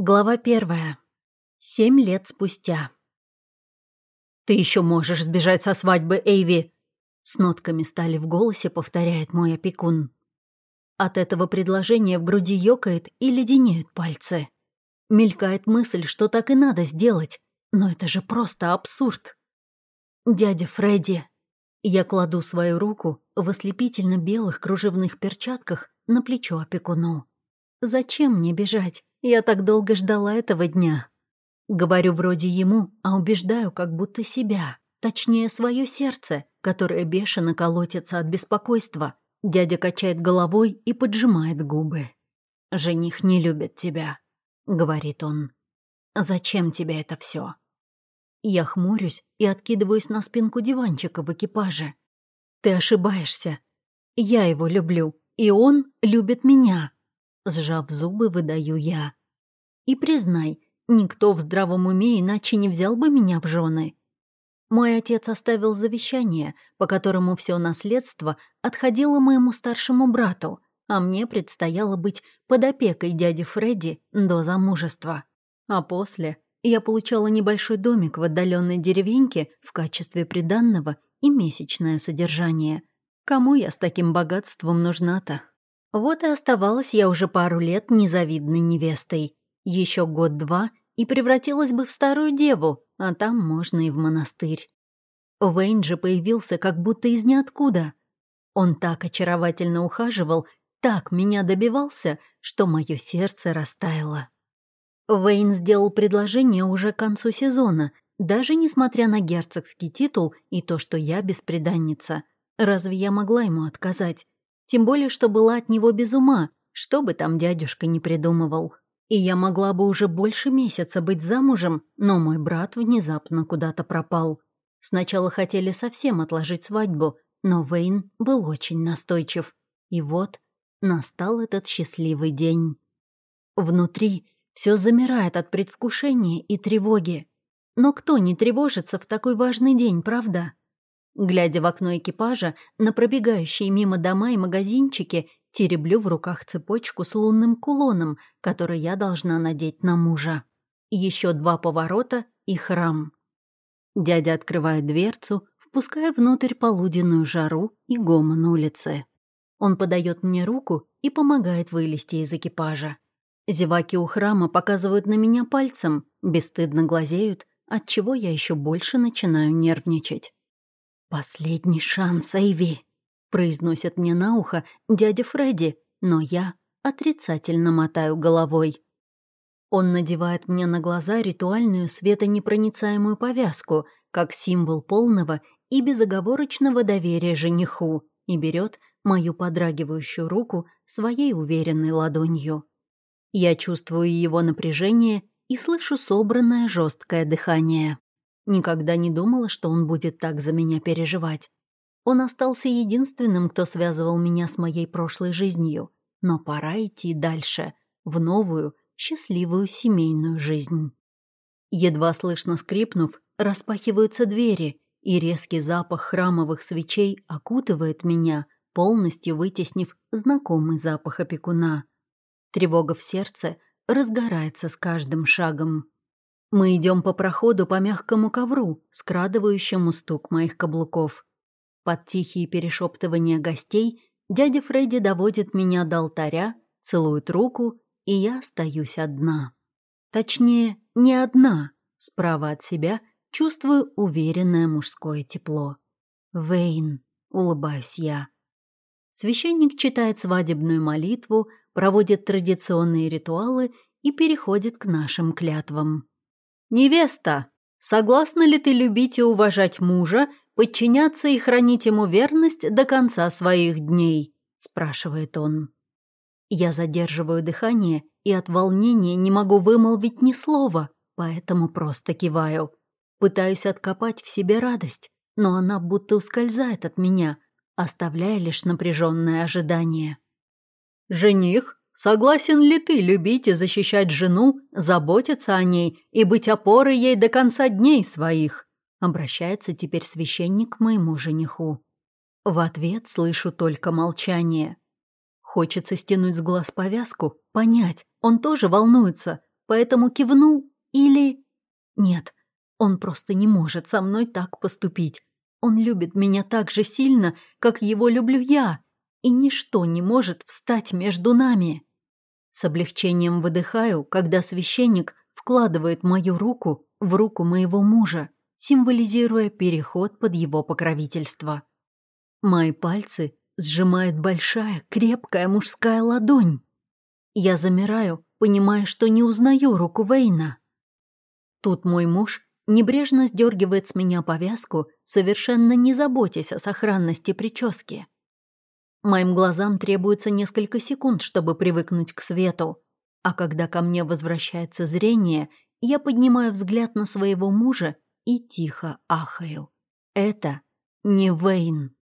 Глава первая. Семь лет спустя. «Ты еще можешь сбежать со свадьбы, Эйви!» С нотками стали в голосе, повторяет мой опекун. От этого предложения в груди ёкает и леденеют пальцы. Мелькает мысль, что так и надо сделать, но это же просто абсурд. «Дядя Фредди!» Я кладу свою руку в ослепительно белых кружевных перчатках на плечо опекуну. «Зачем мне бежать? Я так долго ждала этого дня. Говорю вроде ему, а убеждаю как будто себя. Точнее, свое сердце, которое бешено колотится от беспокойства. Дядя качает головой и поджимает губы. «Жених не любит тебя», — говорит он. «Зачем тебе это все? Я хмурюсь и откидываюсь на спинку диванчика в экипаже. «Ты ошибаешься. Я его люблю, и он любит меня. Сжав зубы, выдаю я. И признай, никто в здравом уме иначе не взял бы меня в жены. Мой отец оставил завещание, по которому все наследство отходило моему старшему брату, а мне предстояло быть под опекой дяди Фредди до замужества. А после я получала небольшой домик в отдаленной деревеньке в качестве приданного и месячное содержание. Кому я с таким богатством нужна-то? Вот и оставалась я уже пару лет незавидной невестой. Еще год-два и превратилась бы в старую деву, а там можно и в монастырь. Вейн же появился как будто из ниоткуда. Он так очаровательно ухаживал, так меня добивался, что мое сердце растаяло. Вейн сделал предложение уже к концу сезона, даже несмотря на герцогский титул и то, что я беспреданница. Разве я могла ему отказать? Тем более, что была от него без ума, что бы там дядюшка не придумывал. И я могла бы уже больше месяца быть замужем, но мой брат внезапно куда-то пропал. Сначала хотели совсем отложить свадьбу, но Вейн был очень настойчив. И вот настал этот счастливый день. Внутри все замирает от предвкушения и тревоги. Но кто не тревожится в такой важный день, правда? Глядя в окно экипажа на пробегающие мимо дома и магазинчики, тереблю в руках цепочку с лунным кулоном, который я должна надеть на мужа. Еще два поворота и храм. Дядя открывает дверцу, впуская внутрь полуденную жару и гомон улицы. Он подает мне руку и помогает вылезти из экипажа. Зеваки у храма показывают на меня пальцем, бесстыдно глазеют, отчего я еще больше начинаю нервничать. «Последний шанс, Эйви!» — произносят мне на ухо дядя Фредди, но я отрицательно мотаю головой. Он надевает мне на глаза ритуальную светонепроницаемую повязку, как символ полного и безоговорочного доверия жениху, и берет мою подрагивающую руку своей уверенной ладонью. Я чувствую его напряжение и слышу собранное жесткое дыхание. Никогда не думала, что он будет так за меня переживать. Он остался единственным, кто связывал меня с моей прошлой жизнью. Но пора идти дальше, в новую, счастливую семейную жизнь. Едва слышно скрипнув, распахиваются двери, и резкий запах храмовых свечей окутывает меня, полностью вытеснив знакомый запах опекуна. Тревога в сердце разгорается с каждым шагом. Мы идем по проходу по мягкому ковру, скрадывающему стук моих каблуков. Под тихие перешептывания гостей дядя Фредди доводит меня до алтаря, целует руку, и я остаюсь одна. Точнее, не одна. Справа от себя чувствую уверенное мужское тепло. «Вейн», — улыбаюсь я. Священник читает свадебную молитву, проводит традиционные ритуалы и переходит к нашим клятвам. «Невеста, согласна ли ты любить и уважать мужа, подчиняться и хранить ему верность до конца своих дней?» – спрашивает он. Я задерживаю дыхание и от волнения не могу вымолвить ни слова, поэтому просто киваю. Пытаюсь откопать в себе радость, но она будто ускользает от меня, оставляя лишь напряженное ожидание. «Жених, Согласен ли ты любить и защищать жену, заботиться о ней и быть опорой ей до конца дней своих?» Обращается теперь священник к моему жениху. В ответ слышу только молчание. Хочется стянуть с глаз повязку, понять, он тоже волнуется, поэтому кивнул или... Нет, он просто не может со мной так поступить. Он любит меня так же сильно, как его люблю я, и ничто не может встать между нами. С облегчением выдыхаю, когда священник вкладывает мою руку в руку моего мужа, символизируя переход под его покровительство. Мои пальцы сжимает большая, крепкая мужская ладонь. Я замираю, понимая, что не узнаю руку Вейна. Тут мой муж небрежно сдергивает с меня повязку, совершенно не заботясь о сохранности прически. Моим глазам требуется несколько секунд, чтобы привыкнуть к свету, а когда ко мне возвращается зрение, я поднимаю взгляд на своего мужа и тихо ахаю. Это не Вейн.